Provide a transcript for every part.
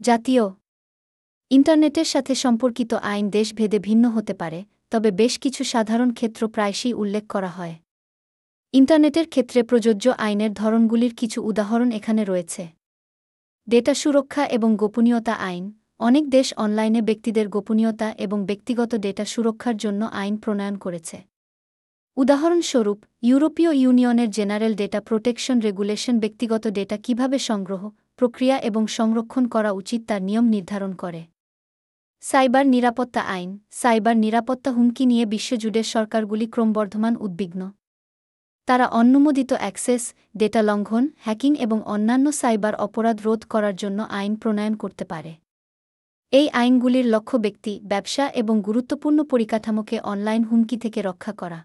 জাতীয়। ইন্টারনেটের সাথে সম্পর্কিত আইন দেশভেদে ভিন্ন হতে পারে, তবে বেশ কিছু সাধারণ ক্ষেত্র প্রায়শই উল্লেখ করা হয়। ইন্টারনেটের ক্ষেত্রে প্রযোজ্য আইনের ধরনগুলির কিছু উদাহরণ এখানে রয়েছে। ডেটা সুরক্ষা এবং গোপনীয়তা আইন। অনেক দেশ অনলাইনে ব্যক্তিদের গোপনীয়তা এবং ব্যক্তিগত ডেটা সুরক্ষার জন্য আইন প্রণয়ন করেছে। উদাহরণস্বরূপ, ইউরোপীয় ইউনিয়নের জেনারেল ডেটা প্রোটেকশন রেগুলেশন ব্যক্তিগত ডেটা কীভাবে সংগ্রহ প্রক্রিয়া এবং সংরক্ষণ করা উচিত তার নিয়ম নির্ধারণ করে। সাইবার নিরাপত্তা আইন, সাইবার নিরাপত্তা হুমকি নিয়ে বিশ্বজুড়ে সরকারগুলি ক্রমবর্ধমান উদ্বিগ্ন। তারা অনুমোদিত অ্যাক্সেস, ডেটা লঙ্ঘন, হ্যাকিং এবং অন্যান্য সাইবার অপরাধ রোধ করার জন্য আইন প্রণয়ন করতে পারে। এই আইনগুলির লক্ষ্য ব্যক্তি, ব্যবসা এবং গুরুত্বপূর্ণ পরিকাঠামোকে অনলাইন হুমকি থেকে রক্ষা করা।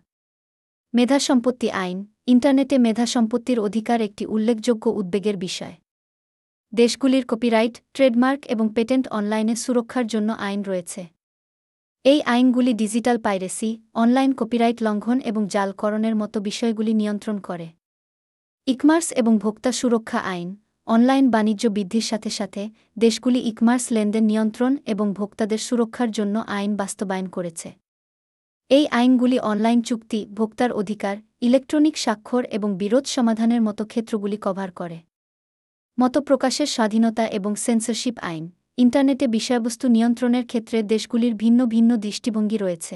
মেধা সম্পত্তি আইন, ইন্টারনেটে মেধা সম্পত্তির অধিকার একটি উল্লেখযোগ্য উদ্বেগের বিষয়। দেশগুলির কপিরাইট, ট্রেডমার্ক এবং পেটেন্ট অনলাইনে সুরক্ষার জন্য আইন রয়েছে। এই আইনগুলি ডিজিটাল পাইরেসি, অনলাইন কপিরাইট লঙ্ঘন এবং জালকরণের মতো বিষয়গুলি নিয়ন্ত্রণ করে। ইকমার্স এবং ভোক্তা সুরক্ষা আইন, অনলাইন বাণিজ্য বৃদ্ধির সাথে সাথে দেশগুলি ইকমার্স লেনদেন নিয়ন্ত্রণ এবং ভোক্তাদের সুরক্ষার জন্য আইন বাস্তবায়ন করেছে। এই আইনগুলি অনলাইন চুক্তি, ভোক্তার অধিকার, ইলেকট্রনিক স্বাক্ষর এবং বিরোধ সমাধানের মতো ক্ষেত্রগুলি কভার করে। মত প্রকাশের স্বাধীনতা এবং সেন্সরশিপ আইন, ইন্টারনেটে বিষয়বস্তু নিয়ন্ত্রণের ক্ষেত্রে দেশগুলির ভিন্ন ভিন্ন দৃষ্টিভঙ্গি রয়েছে।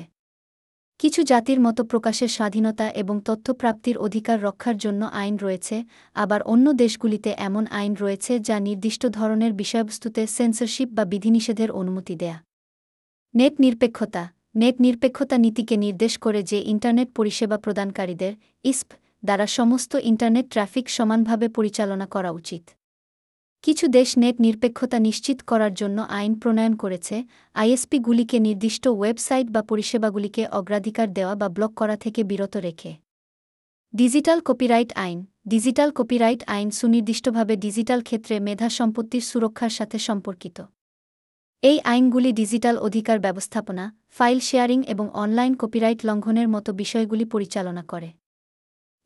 কিছু জাতির মতো প্রকাশের স্বাধীনতা এবং তথ্য প্রাপ্তির অধিকার রক্ষার জন্য আইন রয়েছে, আবার অন্য দেশগুলিতে এমন আইন রয়েছে যা নির্দিষ্ট ধরনের বিষয়বস্তুতে সেন্সরশিপ বা বিধিনিষেধের অনুমতি দেয়া। নেট নিরপেক্ষতা নেট নিরপেক্ষতা নীতিকে নির্দেশ করে যে ইন্টারনেট পরিষেবা প্রদানকারীদের, ইস্প, দ্বারা সমস্ত ইন্টারনেট ট্রাফিক সমানভাবে পরিচালনা করা উচিত। কিছু দেশ নেট নিরপেক্ষতা নিশ্চিত করার জন্য আইন প্রণয়ন করেছে, আইএসপিগুলিকে নির্দিষ্ট ওয়েবসাইট বা পরিষেবাগুলিকে অগ্রাধিকার দেওয়া বা ব্লক করা থেকে বিরত রেখে। ডিজিটাল কপিরাইট আইন। ডিজিটাল কপিরাইট আইন সুনির্দিষ্টভাবে ডিজিটাল ক্ষেত্রে মেধা সম্পত্তির সুরক্ষার সাথে সম্পর্কিত। এই আইনগুলি ডিজিটাল অধিকার ব্যবস্থাপনা, ফাইল শেয়ারিং এবং অনলাইন কপিরাইট লঙ্ঘনের মতো বিষয়গুলি পরিচালনা করে।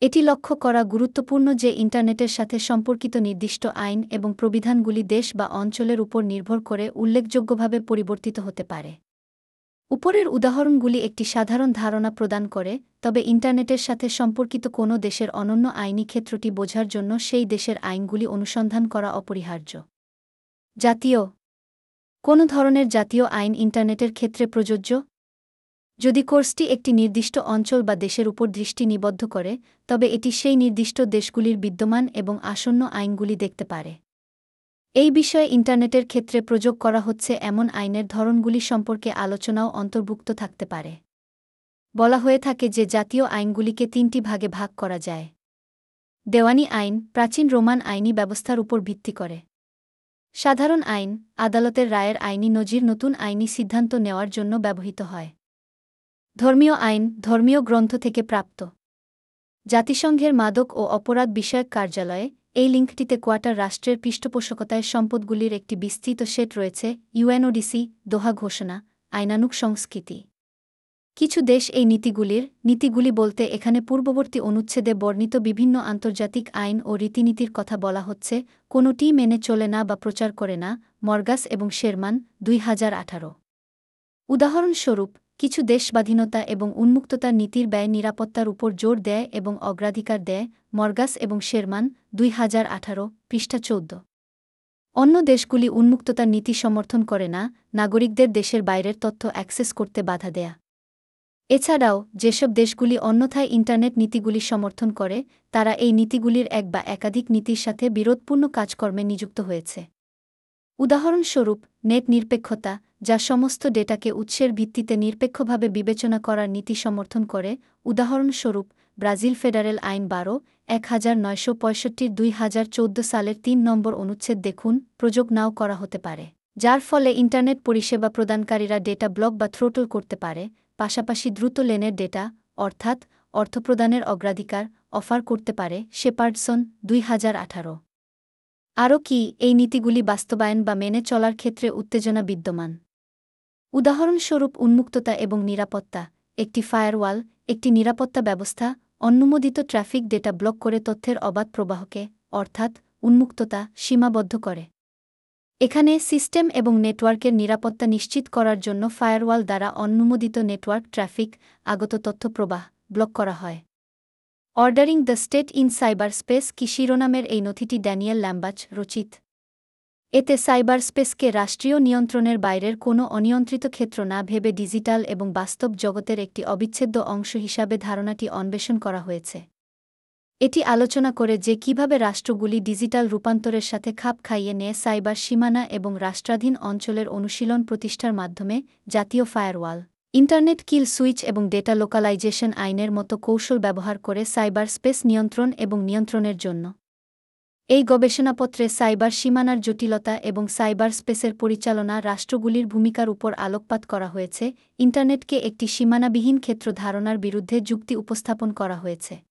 এটি লক্ষ্য করা গুরুত্বপূর্ণ যে ইন্টারনেটের সাথে সম্পর্কিত নির্দিষ্ট আইন এবং প্রবিধানগুলি দেশ বা অঞ্চলের উপর নির্ভর করে উল্লেখযোগ্যভাবে পরিবর্তিত হতে পারে। উপরের উদাহরণগুলি একটি সাধারণ ধারণা প্রদান করে, তবে ইন্টারনেটের সাথে সম্পর্কিত কোনো দেশের অনন্য আইনি ক্ষেত্রটি বোঝার জন্য সেই দেশের আইনগুলি অনুসন্ধান করা অপরিহার্য। জাতীয়। কোনো ধরনের জাতীয় আইন ইন্টারনেটের ক্ষেত্রে প্রযোজ্য? যদি কোর্সটি একটি নির্দিষ্ট অঞ্চল বা দেশের উপর দৃষ্টি নিবদ্ধ করে, তবে এটি সেই নির্দিষ্ট দেশগুলির বিদ্যমান এবং আসন্ন আইনগুলি দেখতে পারে। এই বিষয়ে ইন্টারনেটের ক্ষেত্রে প্রযোগ করা হচ্ছে এমন আইনের ধরনগুলি সম্পর্কে আলোচনাও অন্তর্ভুক্ত থাকতে পারে। বলা হয়ে থাকে যে জাতীয় আইনগুলিকে তিনটি ভাগে ভাগ করা যায়। দেওয়ানি আইন প্রাচীন রোমান আইনি ব্যবস্থার উপর ভিত্তি করে। সাধারণ আইন আদালতের রায়ের আইনি নজির নতুন আইনি সিদ্ধান্ত নেওয়ার জন্য ব্যবহৃত হয়। ধর্মীয় আইন, ধর্মীয় গ্রন্থ থেকে প্রাপ্ত। জাতিসংঘের মাদক ও অপরাধ বিষয়ক কার্যালয়ে এই লিঙ্কটিতে কোয়াটার রাষ্ট্রের পৃষ্ঠপোষকতায় সম্পদগুলির একটি বিস্তৃত সেট রয়েছে, ইউএনওডিসি, দোহা ঘোষণা, আইনানুক সংস্কৃতি। কিছু দেশ এই নীতিগুলির, নীতিগুলি বলতে এখানে পূর্ববর্তী অনুচ্ছেদে বর্ণিত বিভিন্ন আন্তর্জাতিক আইন ও রীতিনীতির কথা বলা হচ্ছে কোনোটিই মেনে চলে না বা প্রচার করে না, মর্গাস এবং শেরমান, দুই হাজার আঠারো। উদাহরণস্বরূপ কিছু দেশ স্বাধীনতা এবং উন্মুক্ততার নীতির ব্যয় নিরাপত্তার উপর জোর দেয় এবং অগ্রাধিকার দেয় মর্গাস এবং শেরমান দুই হাজার আঠারো পৃষ্ঠা চৌদ্দ। অন্য দেশগুলি উন্মুক্ততার নীতি সমর্থন করে না, নাগরিকদের দেশের বাইরের তথ্য অ্যাক্সেস করতে বাধা দেয়া। এছাড়াও, যেসব দেশগুলি অন্যথায় ইন্টারনেট নীতিগুলি সমর্থন করে, তারা এই নীতিগুলির এক বা একাধিক নীতির সাথে বিরোধপূর্ণ কাজকর্মে নিযুক্ত হয়েছে। উদাহরণস্বরূপ, নেট নিরপেক্ষতা যা সমস্ত ডেটাকে উৎসের ভিত্তিতে নিরপেক্ষভাবে বিবেচনা করার নীতি সমর্থন করে, উদাহরণস্বরূপ, ব্রাজিল ফেডারেল আইন বারো, এক হাজার নয়শো পঁয়ষট্টির দুই হাজার চৌদ্দ সালের তিন নম্বর অনুচ্ছেদ দেখুন, প্রযোগ নাও করা হতে পারে। যার ফলে ইন্টারনেট পরিষেবা প্রদানকারীরা ডেটা ব্লক বা থ্রোটল করতে পারে, পাশাপাশি দ্রুত লেনের ডেটা, অর্থাৎ অর্থপ্রদানের অগ্রাধিকার, অফার করতে পারে শেপার্ডসন দুই হাজার আঠারো। আরও কি, এই নীতিগুলি বাস্তবায়ন বা মেনে চলার ক্ষেত্রে উত্তেজনা বিদ্যমান। উদাহরণস্বরূপ উন্মুক্ততা এবং নিরাপত্তা, একটি ফায়ারওয়াল, একটি নিরাপত্তা ব্যবস্থা, অনুমোদিত ট্রাফিক ডেটা ব্লক করে তথ্যের অবাধ প্রবাহকে, অর্থাৎ উন্মুক্ততা, সীমাবদ্ধ করে। এখানে সিস্টেম এবং নেটওয়ার্কের নিরাপত্তা নিশ্চিত করার জন্য ফায়ারওয়াল দ্বারা অনুমোদিত নেটওয়ার্ক ট্রাফিক, আগত তথ্য প্রবাহ, ব্লক করা হয়। Ordering the state in cyberspace কি শিরোনামের এই নথিটি ড্যানিয়েল ল্যাম্বাচ রচিত। এতে সাইবার স্পেসকে রাষ্ট্রীয় নিয়ন্ত্রণের বাইরের কোনো অনিয়ন্ত্রিত ক্ষেত্র না ভেবে ডিজিটাল এবং বাস্তব জগতের একটি অবিচ্ছেদ্য অংশ হিসাবে ধারণাটি অন্বেষণ করা হয়েছে। এটি আলোচনা করে যে কীভাবে রাষ্ট্রগুলি ডিজিটাল রূপান্তরের সাথে খাপ খাইয়ে নিয়ে সাইবার সীমানা এবং রাষ্ট্রাধীন অঞ্চলের অনুশীলন প্রতিষ্ঠার মাধ্যমে, জাতীয় ফায়ারওয়াল, ইন্টারনেট কিল সুইচ এবং ডেটা লোকালাইজেশন আইনের মতো কৌশল ব্যবহার করে সাইবার স্পেস নিয়ন্ত্রণ এবং নিয়ন্ত্রণের জন্য। এই গবেষণাপত্রে সাইবার সীমানার জটিলতা এবং সাইবার স্পেসের পরিচালনা রাষ্ট্রগুলির ভূমিকার উপর আলোকপাত করা হয়েছে, ইন্টারনেটকে একটি সীমানাবিহীন ক্ষেত্র ধারণার বিরুদ্ধে যুক্তি উপস্থাপন করা হয়েছে।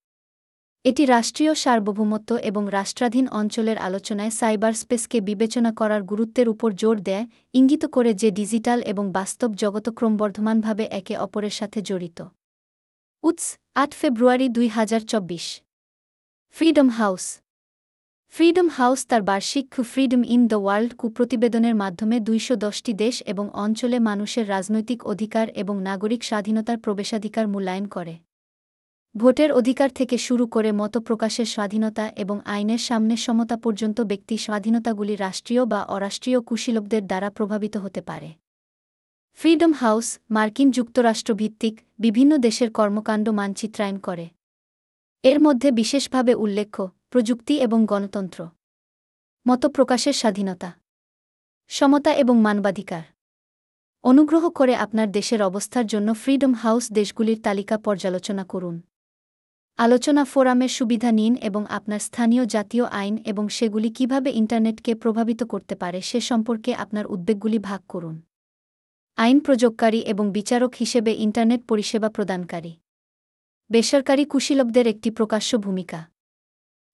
এটি রাষ্ট্রীয় সার্বভৌমত্ব এবং রাষ্ট্রাধীন অঞ্চলের আলোচনায় সাইবার স্পেসকে বিবেচনা করার গুরুত্বের উপর জোর দেয়, ইঙ্গিত করে যে ডিজিটাল এবং বাস্তব জগত ক্রমবর্ধমানভাবে একে অপরের সাথে জড়িত। উৎস, আট ফেব্রুয়ারি দুই হাজার চব্বিশ। Freedom house. ফ্রিডম হাউস তার বার্ষিক ফ্রিডম ইন দ্য ওয়ার্ল্ড কু প্রতিবেদনের মাধ্যমে দুইশো দশটি দেশ এবং অঞ্চলে মানুষের রাজনৈতিক অধিকার এবং নাগরিক স্বাধীনতার প্রবেশাধিকার মূল্যায়ন করে। ভোটের অধিকার থেকে শুরু করে মত প্রকাশের স্বাধীনতা এবং আইনের সামনে সমতা পর্যন্ত ব্যক্তি স্বাধীনতাগুলি রাষ্ট্রীয় বা অরাষ্ট্রীয় কুশীলকদের দ্বারা প্রভাবিত হতে পারে। ফ্রিডম হাউস মার্কিন যুক্তরাষ্ট্র ভিত্তিক বিভিন্ন দেশের কর্মকাণ্ড মানচিত্রায়ন করে। এর মধ্যে বিশেষভাবে উল্লেখ্য প্রযুক্তি এবং গণতন্ত্র। মত প্রকাশের স্বাধীনতা। সমতা এবং মানবাধিকার। অনুগ্রহ করে আপনার দেশের অবস্থার জন্য ফ্রিডম হাউস দেশগুলির তালিকা পর্যালোচনা করুন। আলোচনা ফোরামের সুবিধা নিন এবং আপনার স্থানীয় জাতীয় আইন এবং সেগুলি কীভাবে ইন্টারনেটকে প্রভাবিত করতে পারে সে সম্পর্কে আপনার উদ্বেগগুলি ভাগ করুন। আইন প্রযোগকারী এবং বিচারক হিসেবে ইন্টারনেট পরিষেবা প্রদানকারী। বেসরকারি কুশীলবদের একটি প্রকাশ্য ভূমিকা।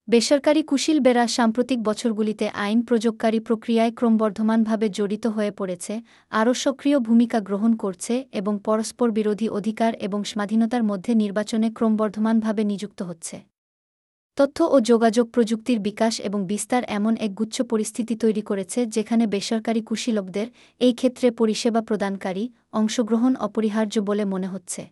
বেসরকারি কুশীলবেরা সাম্প্রতিক বছরগুলিতে আইন প্রযোগকারী প্রক্রিয়ায় ক্রমবর্ধমানভাবে জড়িত হয়ে পড়েছে, আরও সক্রিয় ভূমিকা গ্রহণ করছে এবং পরস্পর বিরোধী অধিকার এবং স্বাধীনতার মধ্যে নির্বাচনে ক্রমবর্ধমানভাবে নিযুক্ত হচ্ছে। তথ্য ও যোগাযোগ প্রযুক্তির বিকাশ এবং বিস্তার এমন এক গুচ্ছ পরিস্থিতি তৈরি করেছে যেখানে বেসরকারি কুশীলকদের এই ক্ষেত্রে পরিষেবা প্রদানকারী অংশগ্রহণ অপরিহার্য বলে মনে হচ্ছে।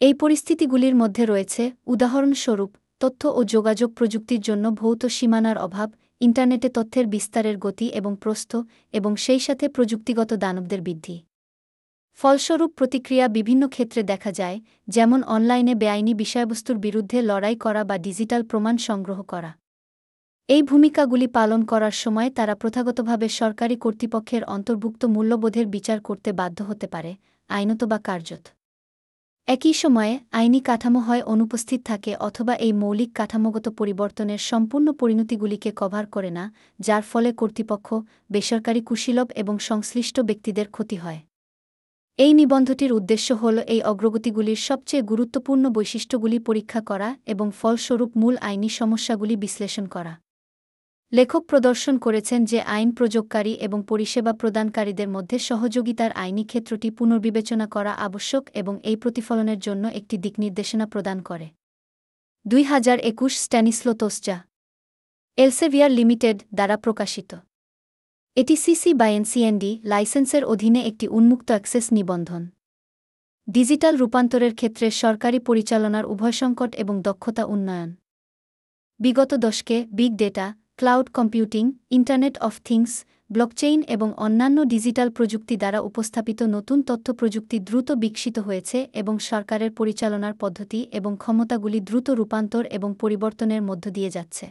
এই পরিস্থিতিগুলির মধ্যে রয়েছে, উদাহরণস্বরূপ তথ্য ও যোগাযোগ প্রযুক্তির জন্য ভৌত সীমানার অভাব, ইন্টারনেটে তথ্যের বিস্তারের গতি এবং প্রস্থ, এবং সেই সাথে প্রযুক্তিগত দানবদের বৃদ্ধি। ফলস্বরূপ প্রতিক্রিয়া বিভিন্ন ক্ষেত্রে দেখা যায়, যেমন অনলাইনে বেআইনি বিষয়বস্তুর বিরুদ্ধে লড়াই করা বা ডিজিটাল প্রমাণ সংগ্রহ করা। এই ভূমিকাগুলি পালন করার সময় তারা প্রথাগতভাবে সরকারি কর্তৃপক্ষের অন্তর্ভুক্ত মূল্যবোধের বিচার করতে বাধ্য হতে পারে, আইনত বা কার্যত। একই সময়ে আইনি কাঠামো হয় অনুপস্থিত থাকে অথবা এই মৌলিক কাঠামোগত পরিবর্তনের সম্পূর্ণ পরিণতিগুলিকে কভার করে না, যার ফলে কর্তৃপক্ষ, বেসরকারি কুশীলব এবং সংশ্লিষ্ট ব্যক্তিদের ক্ষতি হয়। এই নিবন্ধটির উদ্দেশ্য হল এই অগ্রগতিগুলির সবচেয়ে গুরুত্বপূর্ণ বৈশিষ্ট্যগুলি পরীক্ষা করা এবং ফলস্বরূপ মূল আইনি সমস্যাগুলি বিশ্লেষণ করা। লেখক প্রদর্শন করেছেন যে আইন প্রযোগকারী এবং পরিষেবা প্রদানকারীদের মধ্যে সহযোগিতার আইনি ক্ষেত্রটি পুনর্বিবেচনা করা আবশ্যক এবং এই প্রতিফলনের জন্য একটি দিকনির্দেশনা প্রদান করে। দুই হাজার একুশ স্ট্যানিসলো তোসজা এলসেভিয়ার লিমিটেড দ্বারা প্রকাশিত। এটি সিসি বা এনসিএনডি লাইসেন্সের অধীনে একটি উন্মুক্ত অ্যাক্সেস নিবন্ধন। ডিজিটাল রূপান্তরের ক্ষেত্রে সরকারি পরিচালনার উভয় সংকট এবং দক্ষতা উন্নয়ন। বিগত দশকে big data cloud computing, internet of things, blockchain এবং অন্যান্য ডিজিটাল প্রযুক্তি দ্বারা উপস্থাপিত নতুন তথ্য প্রযুক্তি দ্রুত বিকশিত হয়েছে এবং সরকারের পরিচালনার পদ্ধতি এবং ক্ষমতাগুলি দ্রুত রূপান্তর এবং পরিবর্তনের মধ্য দিয়ে যাচ্ছে।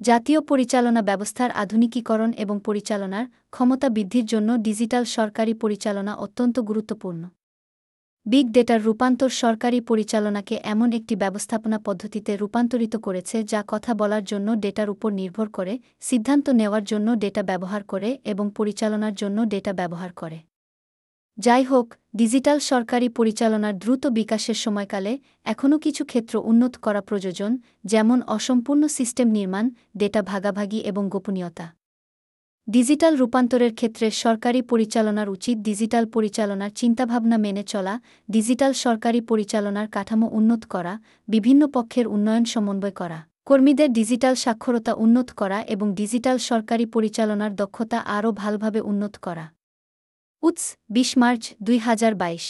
জাতীয় পরিচালনা ব্যবস্থার আধুনিকীকরণ এবং পরিচালনার ক্ষমতা বৃদ্ধির জন্য ডিজিটাল সরকারি পরিচালনা অত্যন্ত গুরুত্বপূর্ণ। বিগ ডেটার রূপান্তর সরকারি পরিচালনাকে এমন একটি ব্যবস্থাপনা পদ্ধতিতে রূপান্তরিত করেছে যা কথা বলার জন্য ডেটার উপর নির্ভর করে, সিদ্ধান্ত নেওয়ার জন্য ডেটা ব্যবহার করে এবং পরিচালনার জন্য ডেটা ব্যবহার করে। যাই হোক, ডিজিটাল সরকারি পরিচালনার দ্রুত বিকাশের সময়কালে এখনও কিছু ক্ষেত্র উন্নত করা প্রয়োজন, যেমন অসম্পূর্ণ সিস্টেম নির্মাণ, ডেটা ভাগাভাগি এবং গোপনীয়তা। ডিজিটাল রূপান্তরের ক্ষেত্রে সরকারি পরিচালনার উচিত ডিজিটাল পরিচালনার চিন্তাভাবনা মেনে চলা, ডিজিটাল সরকারি পরিচালনার কাঠামো উন্নত করা, বিভিন্ন পক্ষের উন্নয়ন সমন্বয় করা। কর্মীদের ডিজিটাল সাক্ষরতা উন্নত করা এবং ডিজিটাল সরকারি পরিচালনার দক্ষতা আরও ভালভাবে উন্নত করা। উৎস, বিশ মার্চ দুই হাজার বাইশ।